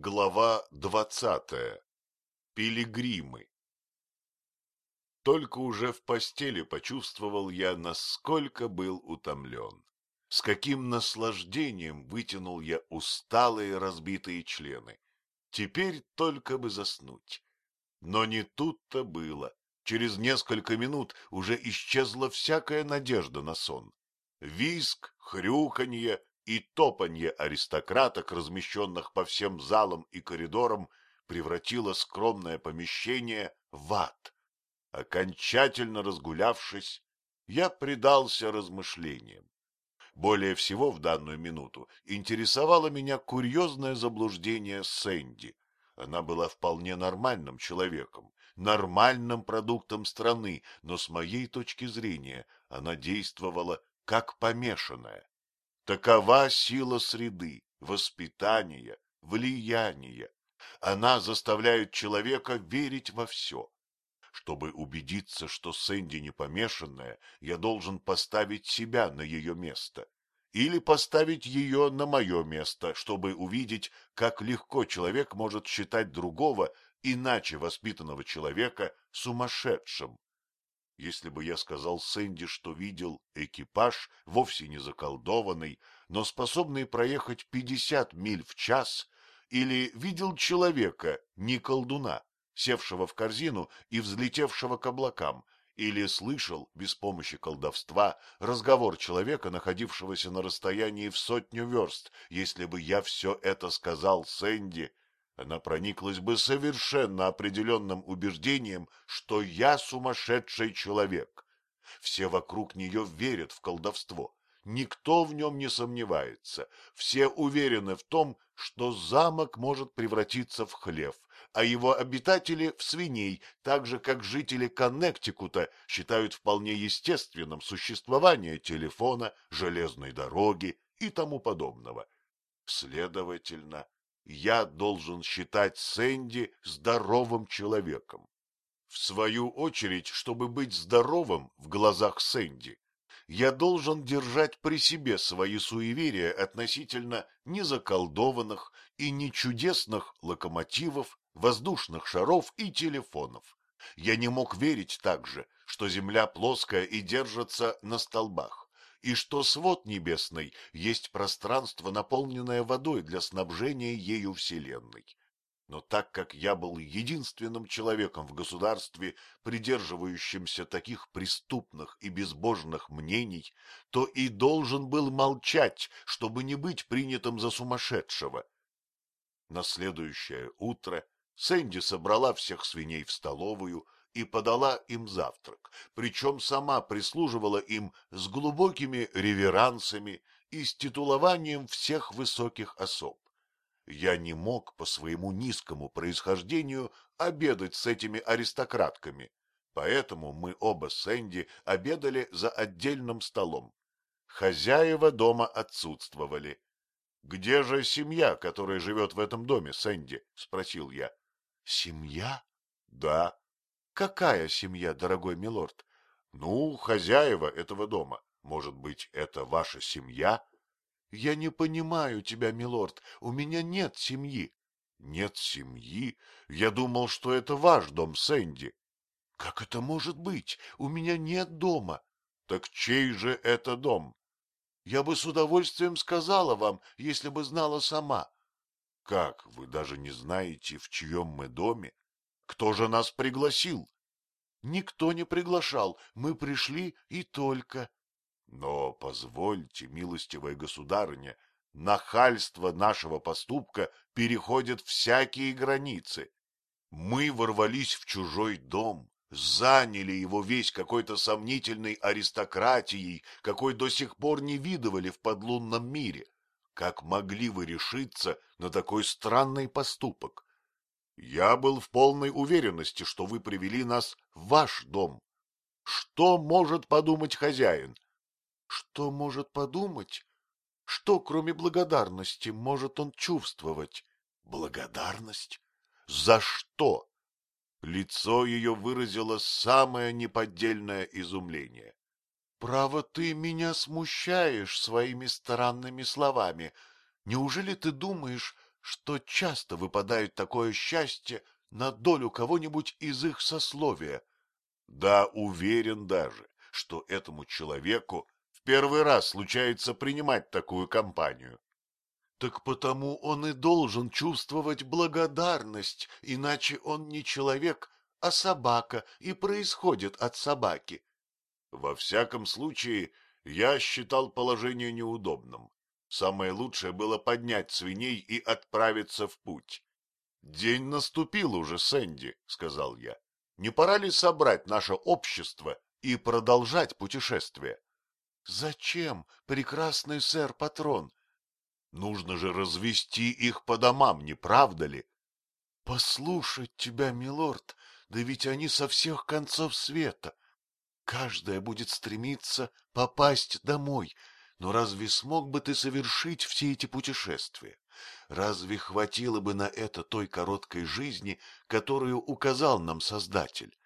Глава двадцатая. Пилигримы. Только уже в постели почувствовал я, насколько был утомлен. С каким наслаждением вытянул я усталые разбитые члены. Теперь только бы заснуть. Но не тут-то было. Через несколько минут уже исчезла всякая надежда на сон. Виск, хрюканье, и топанье аристократок, размещенных по всем залам и коридорам, превратило скромное помещение в ад. Окончательно разгулявшись, я предался размышлениям. Более всего в данную минуту интересовало меня курьезное заблуждение Сэнди. Она была вполне нормальным человеком, нормальным продуктом страны, но с моей точки зрения она действовала как помешанная. Такова сила среды, воспитания, влияния. Она заставляет человека верить во все. Чтобы убедиться, что Сэнди не помешанная, я должен поставить себя на ее место. Или поставить ее на мое место, чтобы увидеть, как легко человек может считать другого, иначе воспитанного человека, сумасшедшим. Если бы я сказал Сэнди, что видел экипаж, вовсе не заколдованный, но способный проехать пятьдесят миль в час, или видел человека, не колдуна, севшего в корзину и взлетевшего к облакам, или слышал, без помощи колдовства, разговор человека, находившегося на расстоянии в сотню верст, если бы я все это сказал Сэнди, она прониклась бы совершенно определенным убеждением, что я сумасшедший человек. Все вокруг нее верят в колдовство. Никто в нем не сомневается. Все уверены в том, что замок может превратиться в хлев, а его обитатели в свиней, так же, как жители Коннектикута считают вполне естественным существование телефона, железной дороги и тому подобного. Следовательно, я должен считать Сэнди здоровым человеком. В свою очередь, чтобы быть здоровым в глазах Сэнди, я должен держать при себе свои суеверия относительно незаколдованных и нечудесных локомотивов, воздушных шаров и телефонов. Я не мог верить также, что Земля плоская и держится на столбах и что свод небесный есть пространство, наполненное водой для снабжения ею Вселенной. Но так как я был единственным человеком в государстве, придерживающимся таких преступных и безбожных мнений, то и должен был молчать, чтобы не быть принятым за сумасшедшего. На следующее утро Сэнди собрала всех свиней в столовую, и подала им завтрак, причем сама прислуживала им с глубокими реверансами и с титулованием всех высоких особ. Я не мог по своему низкому происхождению обедать с этими аристократками, поэтому мы оба с Энди обедали за отдельным столом. Хозяева дома отсутствовали. — Где же семья, которая живет в этом доме, Сэнди? — спросил я. — Семья? — Да. Какая семья, дорогой милорд? Ну, хозяева этого дома. Может быть, это ваша семья? Я не понимаю тебя, милорд. У меня нет семьи. Нет семьи? Я думал, что это ваш дом, Сэнди. Как это может быть? У меня нет дома. Так чей же это дом? Я бы с удовольствием сказала вам, если бы знала сама. Как, вы даже не знаете, в чьем мы доме? Кто же нас пригласил? Никто не приглашал, мы пришли и только. Но позвольте, милостивая государыня, нахальство нашего поступка переходит всякие границы. Мы ворвались в чужой дом, заняли его весь какой-то сомнительной аристократией, какой до сих пор не видывали в подлунном мире. Как могли вы решиться на такой странный поступок? Я был в полной уверенности, что вы привели нас в ваш дом. Что может подумать хозяин? Что может подумать? Что, кроме благодарности, может он чувствовать? Благодарность? За что? Лицо ее выразило самое неподдельное изумление. Право, ты меня смущаешь своими странными словами. Неужели ты думаешь, что часто выпадает такое счастье на долю кого-нибудь из их сословия. Да, уверен даже, что этому человеку в первый раз случается принимать такую компанию. Так потому он и должен чувствовать благодарность, иначе он не человек, а собака и происходит от собаки. Во всяком случае, я считал положение неудобным. Самое лучшее было поднять свиней и отправиться в путь. — День наступил уже, Сэнди, — сказал я. — Не пора ли собрать наше общество и продолжать путешествие? — Зачем, прекрасный сэр-патрон? — Нужно же развести их по домам, не правда ли? — Послушать тебя, милорд, да ведь они со всех концов света. Каждая будет стремиться попасть домой, но разве смог бы ты совершить все эти путешествия? Разве хватило бы на это той короткой жизни, которую указал нам Создатель?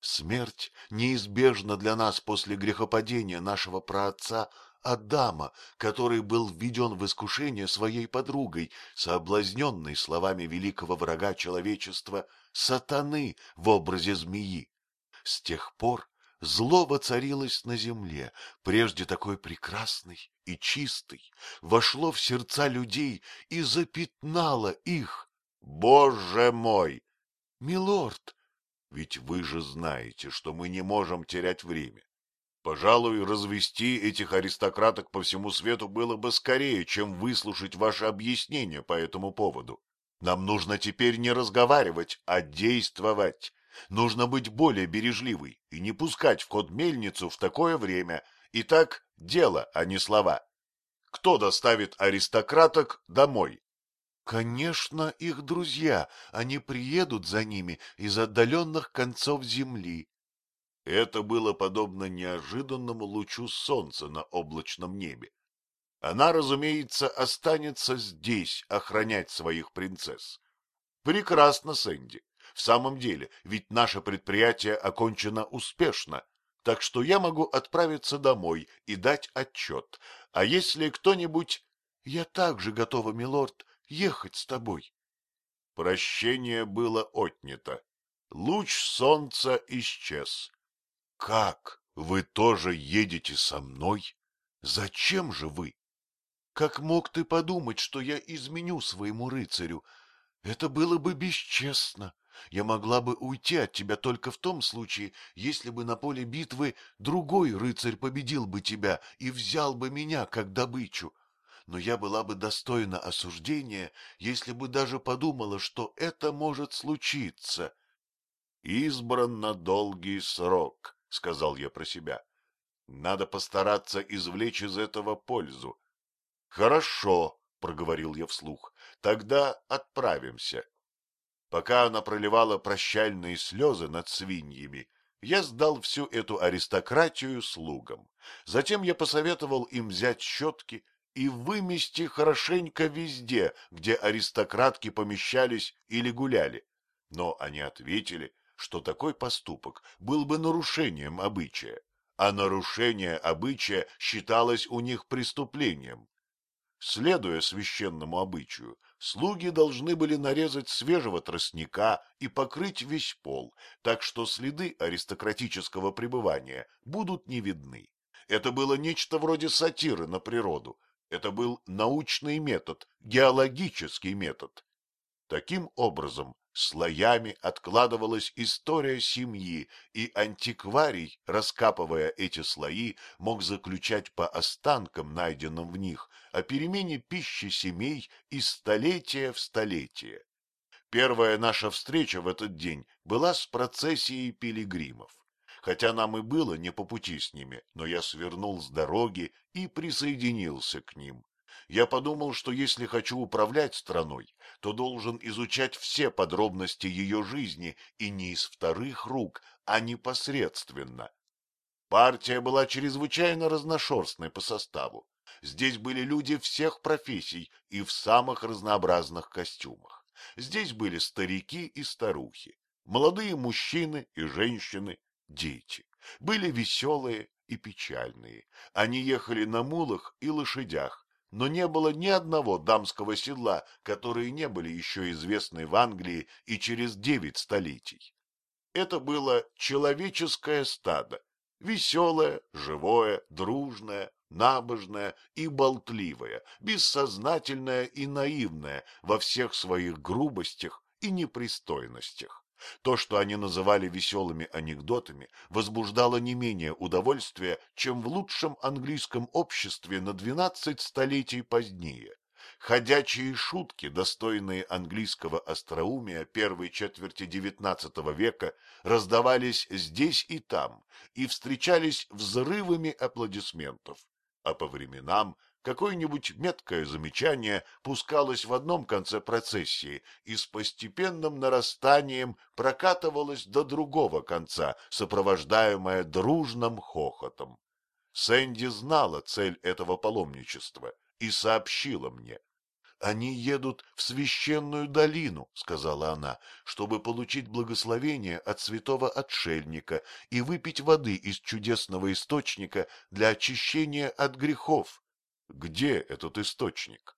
Смерть неизбежна для нас после грехопадения нашего праотца Адама, который был введен в искушение своей подругой, соблазненной словами великого врага человечества, сатаны в образе змеи. С тех пор Зло воцарилось на земле, прежде такой прекрасный и чистый, вошло в сердца людей и запятнало их. Боже мой! Милорд, ведь вы же знаете, что мы не можем терять время. Пожалуй, развести этих аристократок по всему свету было бы скорее, чем выслушать ваше объяснение по этому поводу. Нам нужно теперь не разговаривать, а действовать. Нужно быть более бережливой и не пускать в ход мельницу в такое время. Итак, дело, а не слова. Кто доставит аристократок домой? Конечно, их друзья. Они приедут за ними из отдаленных концов земли. Это было подобно неожиданному лучу солнца на облачном небе. Она, разумеется, останется здесь охранять своих принцесс. Прекрасно, Сэнди. В самом деле, ведь наше предприятие окончено успешно, так что я могу отправиться домой и дать отчет. А если кто-нибудь... Я также готова, милорд, ехать с тобой. Прощение было отнято. Луч солнца исчез. Как? Вы тоже едете со мной? Зачем же вы? Как мог ты подумать, что я изменю своему рыцарю? Это было бы бесчестно. Я могла бы уйти от тебя только в том случае, если бы на поле битвы другой рыцарь победил бы тебя и взял бы меня как добычу. Но я была бы достойна осуждения, если бы даже подумала, что это может случиться. — Избран на долгий срок, — сказал я про себя. Надо постараться извлечь из этого пользу. — Хорошо, — проговорил я вслух, — тогда отправимся. Пока она проливала прощальные слезы над свиньями, я сдал всю эту аристократию слугам. Затем я посоветовал им взять щетки и вымести хорошенько везде, где аристократки помещались или гуляли. Но они ответили, что такой поступок был бы нарушением обычая, а нарушение обычая считалось у них преступлением. Следуя священному обычаю, слуги должны были нарезать свежего тростника и покрыть весь пол, так что следы аристократического пребывания будут не видны. Это было нечто вроде сатиры на природу. Это был научный метод, геологический метод. Таким образом, слоями откладывалась история семьи, и антикварий, раскапывая эти слои, мог заключать по останкам, найденным в них, о перемене пищи семей из столетия в столетие. Первая наша встреча в этот день была с процессией пилигримов. Хотя нам и было не по пути с ними, но я свернул с дороги и присоединился к ним. Я подумал, что если хочу управлять страной, то должен изучать все подробности ее жизни и не из вторых рук, а непосредственно. Партия была чрезвычайно разношерстной по составу. Здесь были люди всех профессий и в самых разнообразных костюмах. Здесь были старики и старухи, молодые мужчины и женщины, дети. Были веселые и печальные. Они ехали на мулах и лошадях, но не было ни одного дамского седла, которые не были еще известны в Англии и через девять столетий. Это было человеческое стадо, веселое, живое, дружное, набожное и болтливое, бессознательное и наивное во всех своих грубостях и непристойностях. То, что они называли веселыми анекдотами, возбуждало не менее удовольствия, чем в лучшем английском обществе на двенадцать столетий позднее. Ходячие шутки, достойные английского остроумия первой четверти XIX века, раздавались здесь и там и встречались взрывами аплодисментов, а по временам Какое-нибудь меткое замечание пускалось в одном конце процессии и с постепенным нарастанием прокатывалось до другого конца, сопровождаемое дружным хохотом. Сэнди знала цель этого паломничества и сообщила мне. «Они едут в священную долину», — сказала она, — «чтобы получить благословение от святого отшельника и выпить воды из чудесного источника для очищения от грехов». Где этот источник?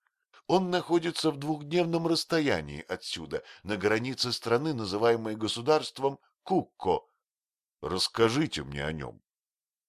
Он находится в двухдневном расстоянии отсюда, на границе страны, называемой государством Кукко. Расскажите мне о нем.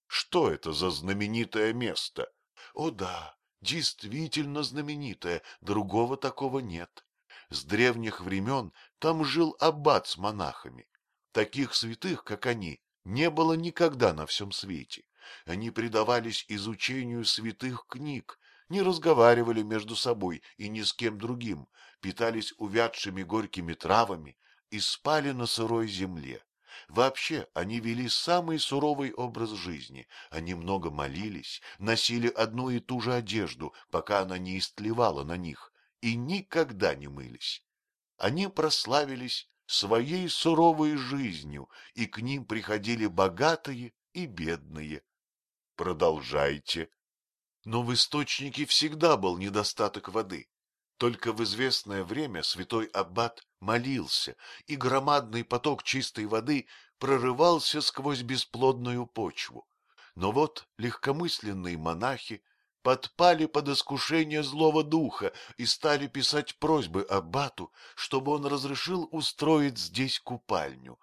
Что это за знаменитое место? О да, действительно знаменитое, другого такого нет. С древних времен там жил аббат с монахами. Таких святых, как они, не было никогда на всем свете. Они предавались изучению святых книг, не разговаривали между собой и ни с кем другим, питались увядшими горькими травами и спали на сырой земле. Вообще, они вели самый суровый образ жизни. Они много молились, носили одну и ту же одежду, пока она не истлевала на них, и никогда не мылись. Они прославились своей суровой жизнью, и к ним приходили богатые и бедные. Продолжайте. Но в источнике всегда был недостаток воды. Только в известное время святой аббат молился, и громадный поток чистой воды прорывался сквозь бесплодную почву. Но вот легкомысленные монахи подпали под искушение злого духа и стали писать просьбы аббату, чтобы он разрешил устроить здесь купальню.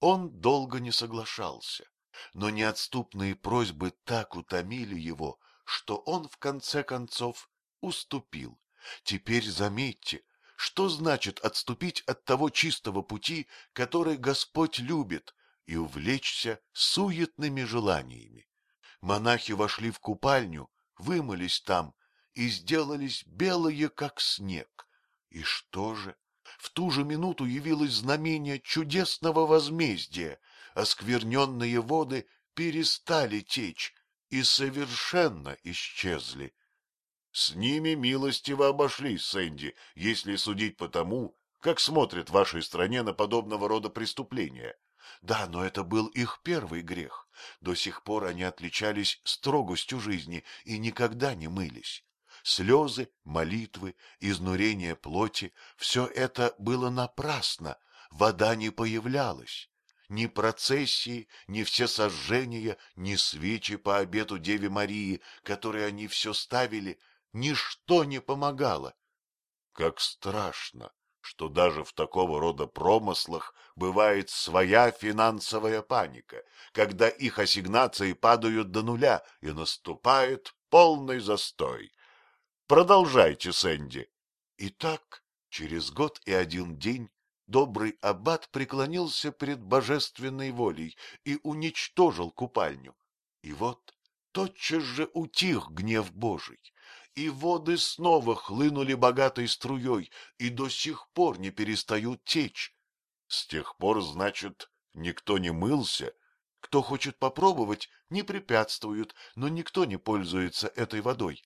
Он долго не соглашался но неотступные просьбы так утомили его, что он в конце концов уступил. Теперь заметьте, что значит отступить от того чистого пути, который Господь любит, и увлечься суетными желаниями. Монахи вошли в купальню, вымылись там и сделались белые, как снег. И что же? В ту же минуту явилось знамение чудесного возмездия — оскверненные воды перестали течь и совершенно исчезли. С ними милостиво обошлись, Сэнди, если судить по тому, как смотрят в вашей стране на подобного рода преступления. Да, но это был их первый грех. До сих пор они отличались строгостью жизни и никогда не мылись. Слезы, молитвы, изнурение плоти — все это было напрасно, вода не появлялась. Ни процессии, ни все сожжения, ни свечи по обету Деве Марии, которые они все ставили, ничто не помогало. Как страшно, что даже в такого рода промыслах бывает своя финансовая паника, когда их ассигнации падают до нуля и наступает полный застой. Продолжайте, Сэнди. Итак, через год и один день добрый аббат преклонился перед божественной волей и уничтожил купальню. И вот тотчас же утих гнев Божий, и воды снова хлынули богатой струей и до сих пор не перестают течь. С тех пор, значит, никто не мылся? Кто хочет попробовать, не препятствуют, но никто не пользуется этой водой.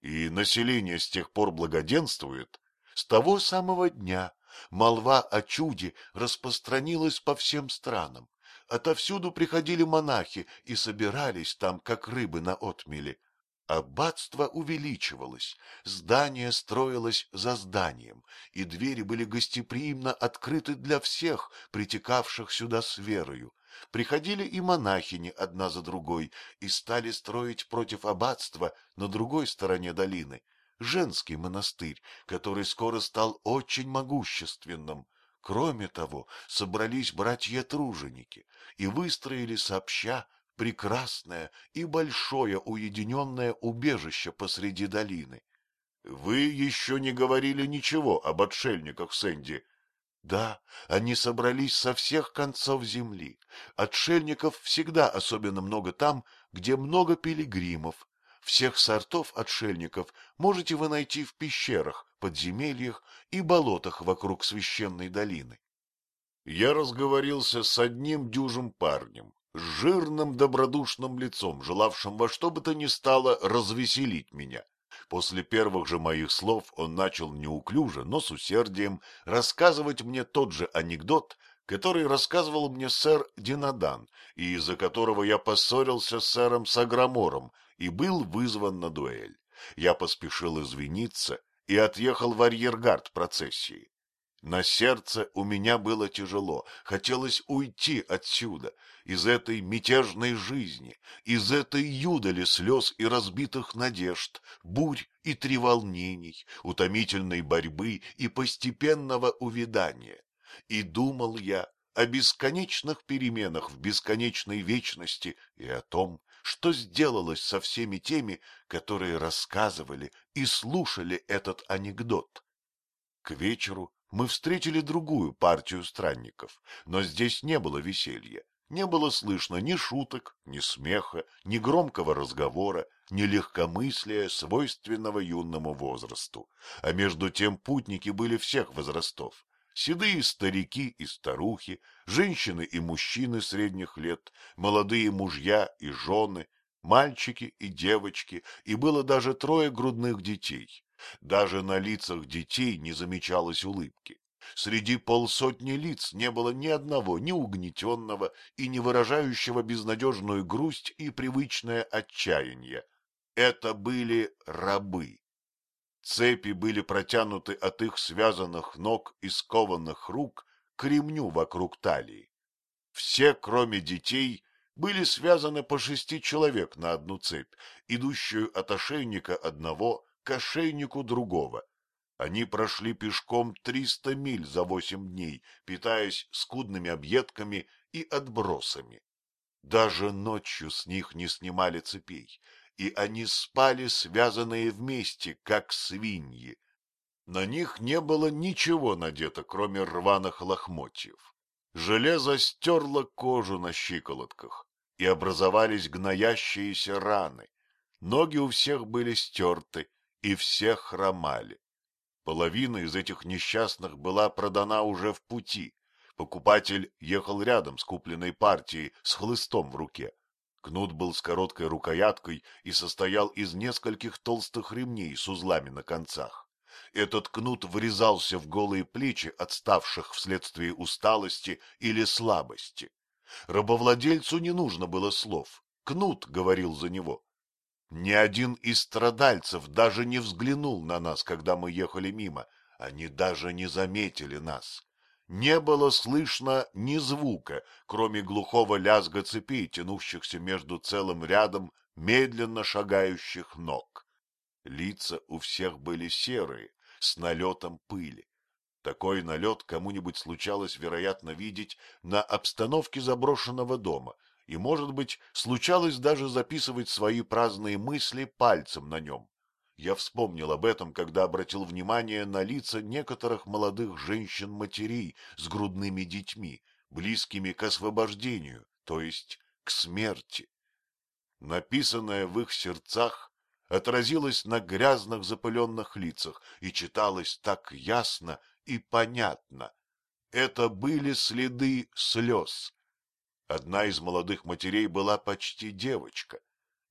И население с тех пор благоденствует? С того самого дня Молва о чуде распространилась по всем странам. Отовсюду приходили монахи и собирались там, как рыбы на отмеле. Аббатство увеличивалось, здание строилось за зданием, и двери были гостеприимно открыты для всех, притекавших сюда с верою. Приходили и монахини одна за другой и стали строить против аббатства на другой стороне долины женский монастырь, который скоро стал очень могущественным. Кроме того, собрались братья-труженики и выстроили сообща прекрасное и большое уединенное убежище посреди долины. — Вы еще не говорили ничего об отшельниках Сэнди. Да, они собрались со всех концов земли. Отшельников всегда особенно много там, где много пилигримов. Всех сортов отшельников можете вы найти в пещерах, подземельях и болотах вокруг священной долины. Я разговорился с одним дюжим парнем, с жирным добродушным лицом, желавшим во что бы то ни стало развеселить меня. После первых же моих слов он начал неуклюже, но с усердием рассказывать мне тот же анекдот, который рассказывал мне сэр Динадан, и из-за которого я поссорился с сэром Саграмором и был вызван на дуэль. Я поспешил извиниться и отъехал в арьергард процессии. На сердце у меня было тяжело, хотелось уйти отсюда, из этой мятежной жизни, из этой юдали слез и разбитых надежд, бурь и треволнений, утомительной борьбы и постепенного увядания. И думал я о бесконечных переменах в бесконечной вечности и о том, что сделалось со всеми теми, которые рассказывали и слушали этот анекдот. К вечеру мы встретили другую партию странников, но здесь не было веселья. Не было слышно ни шуток, ни смеха, ни громкого разговора, ни легкомыслия, свойственного юному возрасту. А между тем путники были всех возрастов. Седые старики и старухи, женщины и мужчины средних лет, молодые мужья и жены, мальчики и девочки, и было даже трое грудных детей. Даже на лицах детей не замечалось улыбки. Среди полсотни лиц не было ни одного ни угнетенного и не выражающего безнадежную грусть и привычное отчаяние. Это были рабы. Цепи были протянуты от их связанных ног и скованных рук к ремню вокруг талии. Все, кроме детей, были связаны по шести человек на одну цепь, идущую от ошейника одного к ошейнику другого. Они прошли пешком триста миль за восемь дней, питаясь скудными объедками и отбросами. Даже ночью с них не снимали цепей, и они спали, связанные вместе, как свиньи. На них не было ничего надето, кроме рваных лохмотьев. Железо стерло кожу на щиколотках, и образовались гноящиеся раны. Ноги у всех были стерты, и все хромали. Половина из этих несчастных была продана уже в пути. Покупатель ехал рядом с купленной партией с хлыстом в руке. Кнут был с короткой рукояткой и состоял из нескольких толстых ремней с узлами на концах. Этот кнут врезался в голые плечи отставших вследствие усталости или слабости. Рабовладельцу не нужно было слов. Кнут говорил за него. Ни один из страдальцев даже не взглянул на нас, когда мы ехали мимо. Они даже не заметили нас. Не было слышно ни звука, кроме глухого лязга цепей, тянувшихся между целым рядом медленно шагающих ног. Лица у всех были серые, с налетом пыли. Такой налет кому-нибудь случалось, вероятно, видеть на обстановке заброшенного дома, и, может быть, случалось даже записывать свои праздные мысли пальцем на нем. Я вспомнил об этом, когда обратил внимание на лица некоторых молодых женщин-матерей с грудными детьми, близкими к освобождению, то есть к смерти. Написанное в их сердцах отразилось на грязных запыленных лицах и читалось так ясно и понятно. Это были следы слез, Одна из молодых матерей была почти девочка.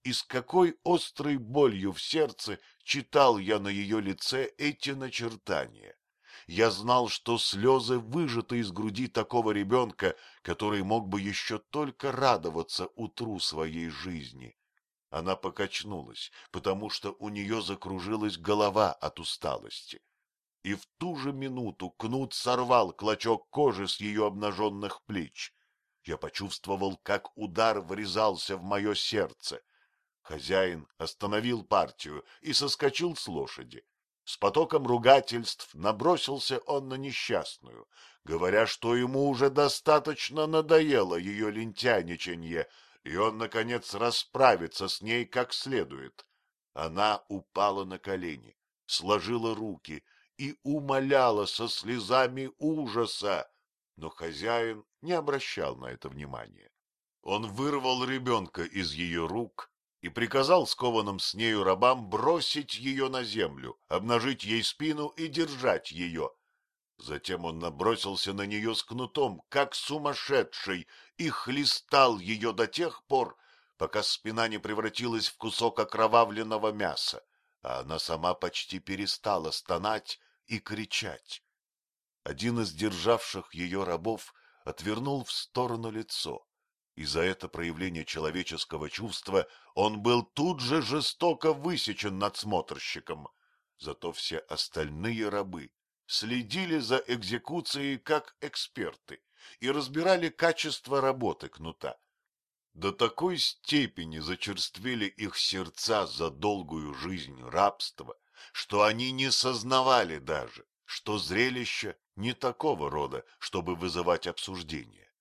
И с какой острой болью в сердце читал я на ее лице эти начертания. Я знал, что слезы выжаты из груди такого ребенка, который мог бы еще только радоваться утру своей жизни. Она покачнулась, потому что у нее закружилась голова от усталости. И в ту же минуту кнут сорвал клочок кожи с ее обнаженных плеч. Я почувствовал, как удар врезался в мое сердце. Хозяин остановил партию и соскочил с лошади. С потоком ругательств набросился он на несчастную, говоря, что ему уже достаточно надоело ее лентяничанье, и он, наконец, расправится с ней как следует. Она упала на колени, сложила руки и умоляла со слезами ужаса, но хозяин не обращал на это внимания. Он вырвал ребенка из ее рук и приказал скованным с нею рабам бросить ее на землю, обнажить ей спину и держать ее. Затем он набросился на нее с кнутом, как сумасшедший, и хлестал ее до тех пор, пока спина не превратилась в кусок окровавленного мяса, а она сама почти перестала стонать и кричать. Один из державших ее рабов отвернул в сторону лицо и за это проявление человеческого чувства он был тут же жестоко высечен надсмотрщиком. Зато все остальные рабы следили за экзекуцией как эксперты и разбирали качество работы кнута. До такой степени зачерствели их сердца за долгую жизнь рабства, что они не сознавали даже, что зрелище не такого рода, чтобы вызывать обсуждение.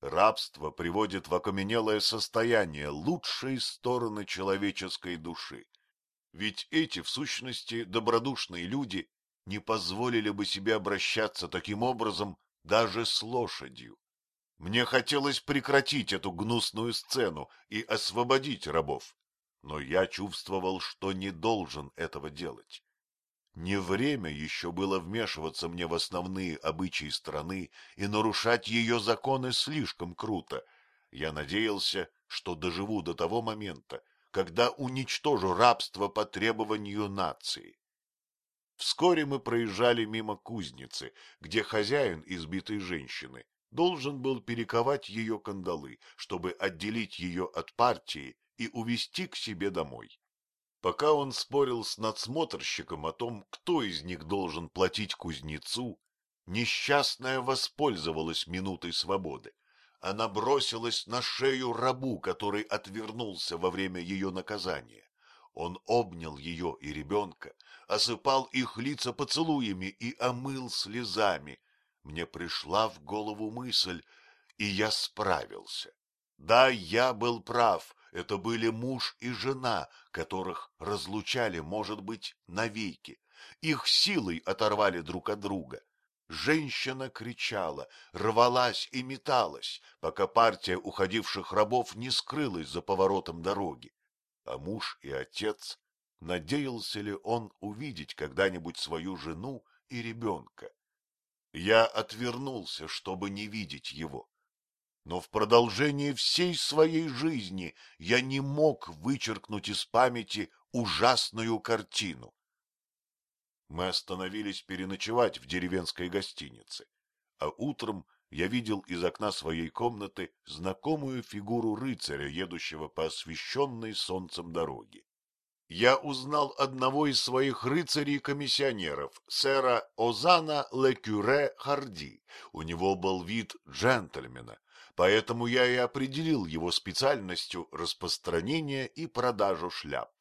Рабство приводит в окаменелое состояние лучшие стороны человеческой души. Ведь эти, в сущности, добродушные люди не позволили бы себе обращаться таким образом даже с лошадью. Мне хотелось прекратить эту гнусную сцену и освободить рабов, но я чувствовал, что не должен этого делать. Не время еще было вмешиваться мне в основные обычаи страны и нарушать ее законы слишком круто. Я надеялся, что доживу до того момента, когда уничтожу рабство по требованию нации. Вскоре мы проезжали мимо кузницы, где хозяин избитой женщины должен был перековать ее кандалы, чтобы отделить ее от партии и увести к себе домой. Пока он спорил с надсмотрщиком о том, кто из них должен платить кузнецу, несчастная воспользовалась минутой свободы. Она бросилась на шею рабу, который отвернулся во время ее наказания. Он обнял ее и ребенка, осыпал их лица поцелуями и омыл слезами. Мне пришла в голову мысль, и я справился. Да, я был прав, это были муж и жена, которых разлучали, может быть, навеки. Их силой оторвали друг от друга. Женщина кричала, рвалась и металась, пока партия уходивших рабов не скрылась за поворотом дороги. А муж и отец, надеялся ли он увидеть когда-нибудь свою жену и ребенка? Я отвернулся, чтобы не видеть его но в продолжении всей своей жизни я не мог вычеркнуть из памяти ужасную картину. Мы остановились переночевать в деревенской гостинице, а утром я видел из окна своей комнаты знакомую фигуру рыцаря, едущего по освещенной солнцем дороге. Я узнал одного из своих рыцарей-комиссионеров, сэра Озана Лекюре Харди. У него был вид джентльмена, Поэтому я и определил его специальностью распространение и продажу шляп.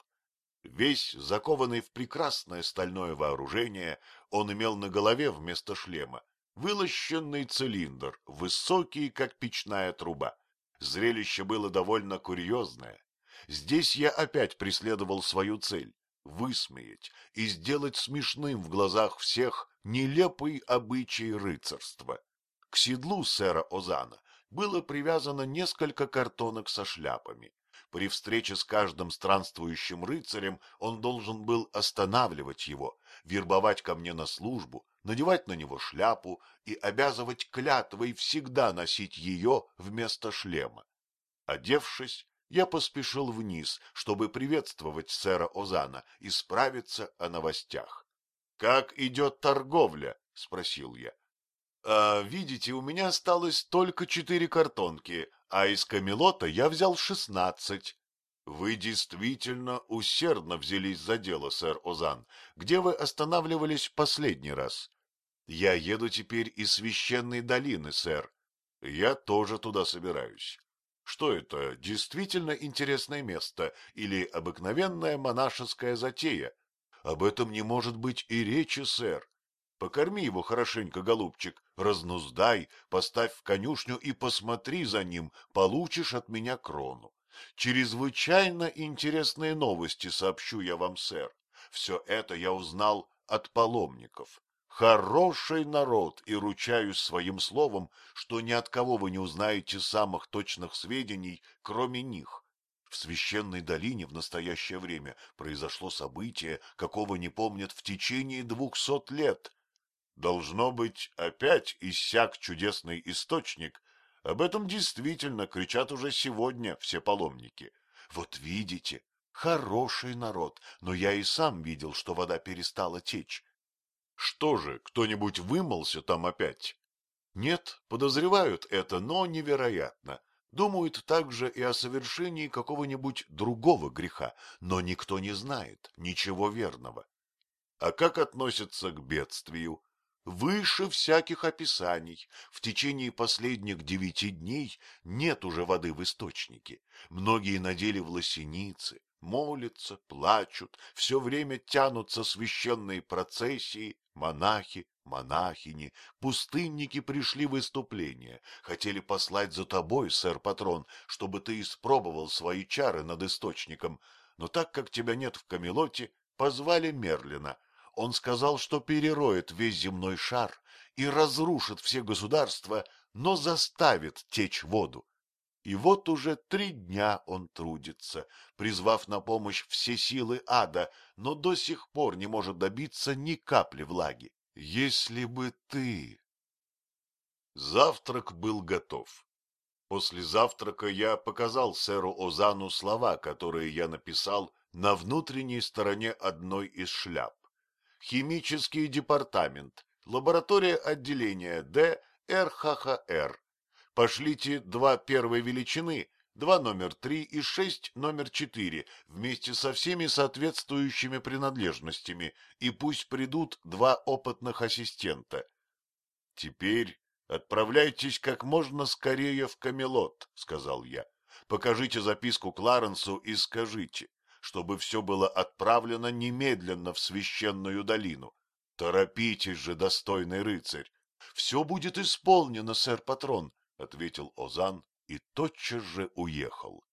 Весь закованный в прекрасное стальное вооружение, он имел на голове вместо шлема вылощенный цилиндр, высокий, как печная труба. Зрелище было довольно курьезное. Здесь я опять преследовал свою цель — высмеять и сделать смешным в глазах всех нелепый обычай рыцарства. К седлу сэра Озана было привязано несколько картонок со шляпами. При встрече с каждым странствующим рыцарем он должен был останавливать его, вербовать ко мне на службу, надевать на него шляпу и обязывать клятвой всегда носить ее вместо шлема. Одевшись, я поспешил вниз, чтобы приветствовать сэра Озана и справиться о новостях. — Как идет торговля? — спросил я. А, видите, у меня осталось только четыре картонки, а из Камелота я взял шестнадцать. Вы действительно усердно взялись за дело, сэр Озан. Где вы останавливались последний раз? Я еду теперь из священной долины, сэр. Я тоже туда собираюсь. Что это, действительно интересное место или обыкновенная монашеская затея? Об этом не может быть и речи, сэр. Покорми его хорошенько, голубчик, разнуздай, поставь в конюшню и посмотри за ним, получишь от меня крону. Чрезвычайно интересные новости сообщу я вам, сэр. Все это я узнал от паломников. Хороший народ, и ручаюсь своим словом, что ни от кого вы не узнаете самых точных сведений, кроме них. В священной долине в настоящее время произошло событие, какого не помнят в течение двухсот лет. Должно быть, опять иссяк чудесный источник. Об этом действительно кричат уже сегодня все паломники. Вот видите, хороший народ, но я и сам видел, что вода перестала течь. Что же, кто-нибудь вымылся там опять? Нет, подозревают это, но невероятно. Думают также и о совершении какого-нибудь другого греха, но никто не знает ничего верного. А как относятся к бедствию? Выше всяких описаний. В течение последних девяти дней нет уже воды в источнике. Многие надели в лосеницы, молятся, плачут, все время тянутся священные процессии, монахи, монахини, пустынники пришли в выступление, хотели послать за тобой, сэр-патрон, чтобы ты испробовал свои чары над источником, но так как тебя нет в Камелоте, позвали Мерлина. Он сказал, что перероет весь земной шар и разрушит все государства, но заставит течь воду. И вот уже три дня он трудится, призвав на помощь все силы ада, но до сих пор не может добиться ни капли влаги. Если бы ты... Завтрак был готов. После завтрака я показал сэру Озану слова, которые я написал на внутренней стороне одной из шляп. Химический департамент, лаборатория отделения Д. РХХР, Пошлите два первой величины, два номер три и шесть номер четыре вместе со всеми соответствующими принадлежностями, и пусть придут два опытных ассистента. Теперь отправляйтесь как можно скорее в Камелот, — сказал я. Покажите записку Кларенсу и скажите, чтобы все было отправлено немедленно в священную долину. Торопитесь же, достойный рыцарь. Все будет исполнено, сэр-патрон, — ответил Озан и тотчас же уехал.